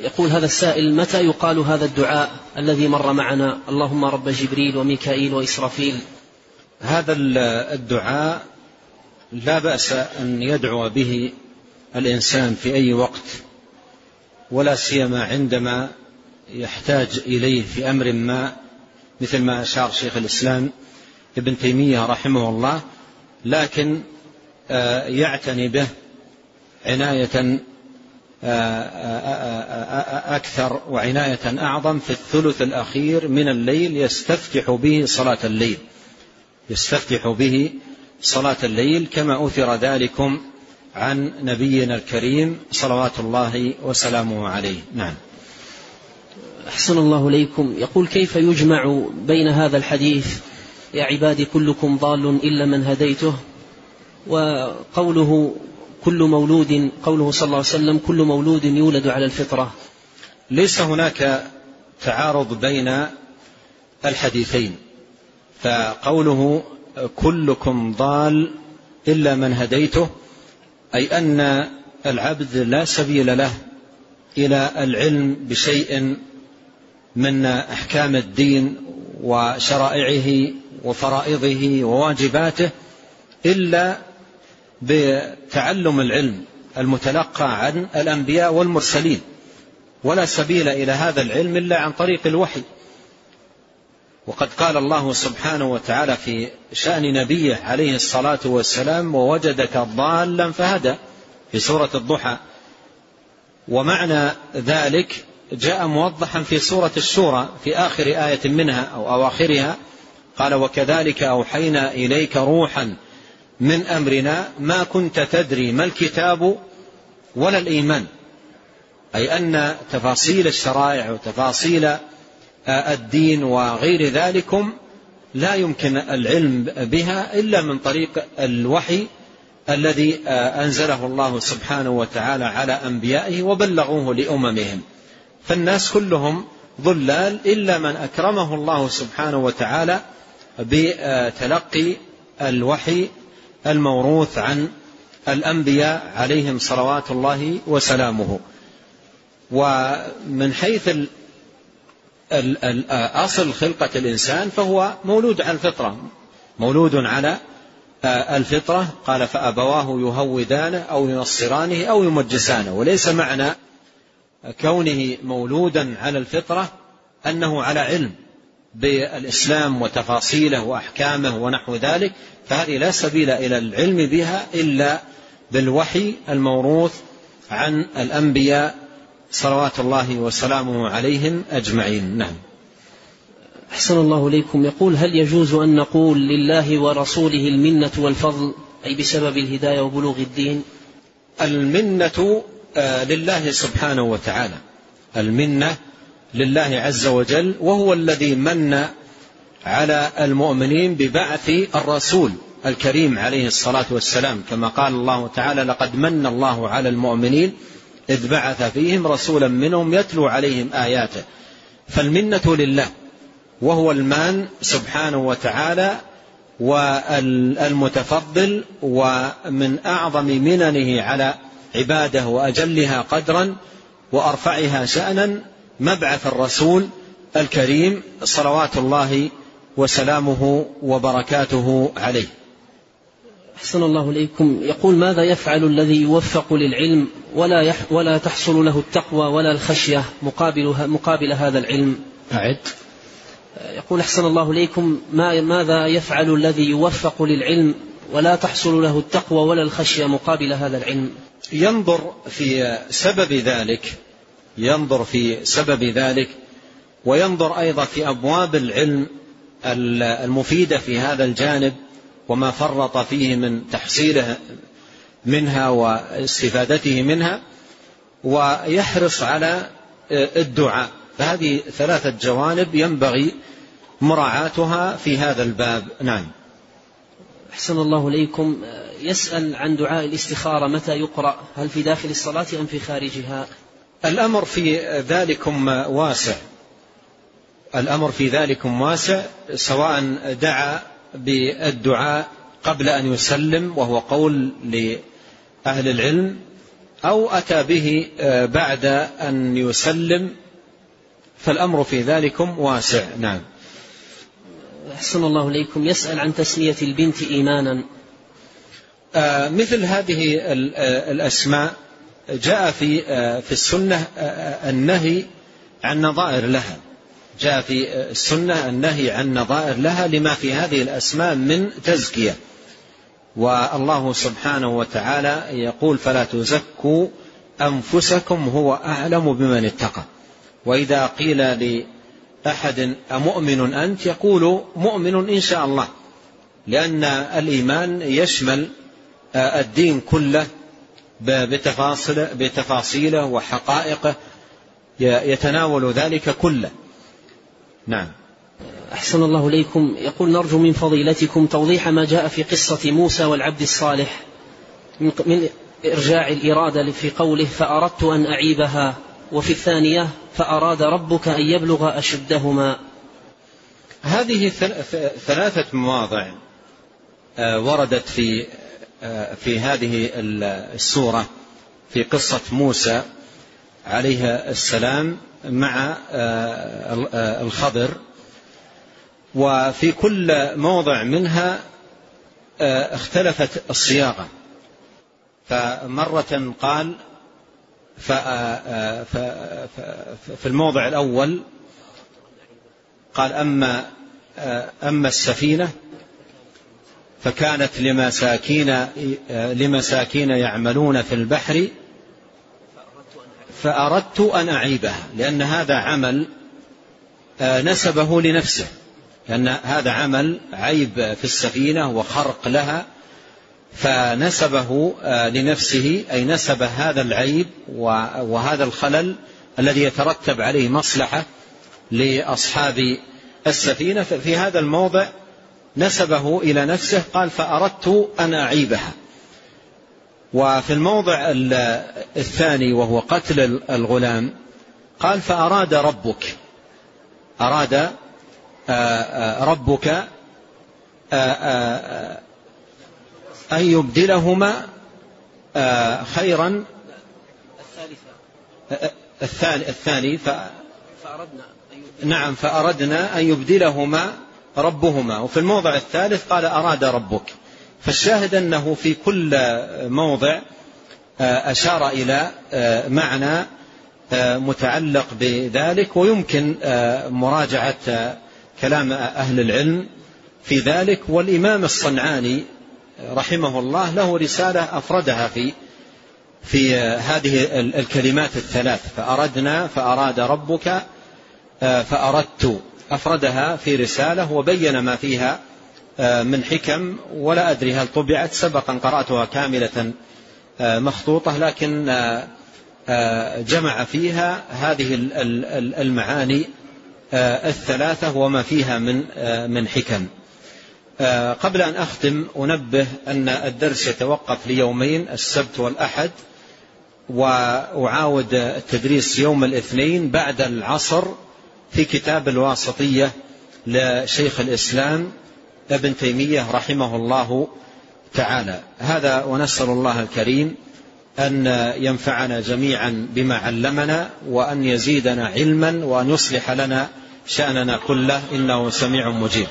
يقول هذا السائل متى يقال هذا الدعاء الذي مر معنا؟ اللهم رب جبريل وميكائيل وإسرافيل. هذا الدعاء لا بأس أن يدعو به الإنسان في أي وقت ولا سيما عندما يحتاج إليه في أمر ما مثل ما أشار شيخ الإسلام ابن تيمية رحمه الله لكن آه، يعتني به عناية أكثر وعناية أعظم في الثلث الأخير من الليل يستفتح به صلاة الليل. يستفتح به صلاة الليل كما أثر ذلكم عن نبينا الكريم صلوات الله وسلامه عليه. نعم. أحسن الله إليكم. يقول كيف يجمع بين هذا الحديث يا عبادي كلكم ضال إلا من هديته؟ وقوله كل مولود قوله صلى الله عليه وسلم كل مولود يولد على الفطرة. ليس هناك تعارض بين الحديثين فقوله كلكم ضال إلا من هديته أي أن العبد لا سبيل له إلى العلم بشيء من أحكام الدين وشرائعه وفرائضه وواجباته إلا بتعلم العلم المتلقى عن الأنبياء والمرسلين ولا سبيل إلى هذا العلم إلا عن طريق الوحي. وقد قال الله سبحانه وتعالى في شأن نبيه عليه الصلاة والسلام ووجدك ضالا فهدى في سورة الضحى. ومعنى ذلك جاء موضحا في سورة الشورى في آخر آية منها أو أواخرها قال وكذلك أوحينا إليك روحا من أمرنا ما كنت تدري ما الكتاب ولا الإيمان. أي أن تفاصيل الشرائع وتفاصيل الدين وغير ذلكم لا يمكن العلم بها إلا من طريق الوحي الذي أنزله الله سبحانه وتعالى على أنبيائه وبلغوه لأممهم. فالناس كلهم ضلال إلا من أكرمه الله سبحانه وتعالى بتلقي الوحي الموروث عن الأنبياء عليهم صلوات الله وسلامه. ومن حيث أصل خلقة الإنسان فهو مولود على الفطرة. مولود على الفطرة. قال فأبواه يهودانه أو ينصرانه أو يمجسانه. وليس معنى كونه مولودا على الفطرة أنه على علم. بالإسلام وتفاصيله وأحكامه ونحو ذلك فهذه لا سبيل إلى العلم بها إلا بالوحي الموروث عن الأنبياء صلوات الله وسلامه عليهم أجمعين. نعم. أحسن الله إليكم. يقول هل يجوز أن نقول لله ورسوله المنة والفضل أي بسبب الهداية وبلوغ الدين؟ المنة آه، لله سبحانه وتعالى. المنة لله عز وجل وهو الذي من على المؤمنين ببعث الرسول الكريم عليه الصلاة والسلام. كما قال الله تعالى لقد من الله على المؤمنين إذ بعث فيهم رسولا منهم يتلو عليهم آياته فالمنة لله وهو المان سبحانه وتعالى والمتفضل ومن أعظم مننه على عباده وأجلها قدرا وأرفعها شأنا مبعث الرسول الكريم صلوات الله وسلامه وبركاته عليه. أحسن الله إليكم. يقول ماذا يفعل الذي يوفق للعلم ولا يح ولا تحصل له التقوى ولا الخشية مقابل مقابل هذا العلم؟ أعد. يقول أحسن الله إليكم. ما ماذا يفعل الذي يوفق للعلم ولا تحصل له التقوى ولا الخشية مقابل هذا العلم؟ ينظر في سبب ذلك ينظر في سبب ذلك وينظر أيضا في أبواب العلم المفيدة في هذا الجانب وما فرط فيه من تحصيله منها واستفادته منها ويحرص على الدعاء. فهذه ثلاثة جوانب ينبغي مراعاتها في هذا الباب. نعم. أحسن الله إليكم. يسأل عن دعاء الاستخارة متى يقرأ؟ هل في داخل الصلاة أم في خارجها؟ الأمر في ذلكم واسع. الأمر في ذلكم واسع سواء دعا بالدعاء قبل أن يسلم وهو قول لأهل العلم أو أتى به بعد أن يسلم. فالأمر في ذلكم واسع. نعم. أحسن الله إليكم. يسأل عن تسمية البنت إيمانا. آه مثل هذه الأسماء. جاء في آه في السنة آه النهي عن نظائر لها. جاء في السنة النهي عن نظائر لها لما في هذه الأسماء من تزكية. والله سبحانه وتعالى يقول فلا تزكوا أنفسكم هو أعلم بمن اتقى. وإذا قيل لأحد أمؤمن أنت يقول مؤمن إن شاء الله لأن الإيمان يشمل الدين كله بتفاصيله, بتفاصيله وحقائقه يتناول ذلك كله. نعم. أحسن الله إليكم. يقول نرجو من فضيلتكم توضيح ما جاء في قصة موسى والعبد الصالح من إرجاع الإرادة في قوله فأردت أن أعيبها وفي الثانية فأراد ربك أن يبلغ أشدهما. هذه ثلاثة مواضع آه، وردت في في هذه السورة في قصة موسى عليه السلام مع آه، الخضر. وفي كل موضع منها اختلفت الصياغة. فمرة قال في الموضع الأول قال أما أما السفينة فكانت لمساكين لمساكين يعملون في البحر فأردت أن أعيبها لأن هذا عمل نسبه لنفسه لأن هذا عمل عيب في السفينة وخرق لها فنسبه آه، لنفسه أي نسب هذا العيب وهذا الخلل الذي يترتب عليه مصلحة لأصحاب السفينة. في هذا الموضع نسبه إلى نفسه قال فأردت أن أعيبها. وفي الموضع الثاني وهو قتل الغلام قال فأراد ربك. أراد آه، آه، ربك أن يبدلهما آه، خيرا. الثاني الثاني فأردنا نعم فأردنا أن يبدلهما ربهما. وفي الموضع الثالث قال أراد ربك. فالشاهد أنه في كل موضع آه، أشار إلى آه، معنى متعلق بذلك ويمكن مراجعة كلام أهل العلم في ذلك. والإمام الصنعاني رحمه الله له رسالة أفردها في في هذه الكلمات الثلاث. فأردنا فأراد ربك آه، فأردت أفردها في رسالة وبين ما فيها آه، من حكم ولا أدري هل طبعت سبقا قرأتها كاملة آه، مخطوطة لكن جمع فيها هذه المعاني الثلاثة وما فيها من من حكم. آه، قبل أن أختم أنبه أن الدرس يتوقف ليومين السبت والأحد وأعاود التدريس يوم الاثنين بعد العصر في كتاب الواسطية لشيخ الإسلام ابن تيمية رحمه الله تعالى. هذا ونسأل الله الكريم أن ينفعنا جميعا بما علمنا وأن يزيدنا علما وأن يصلح لنا شأننا كله. إنه سميع مجيب.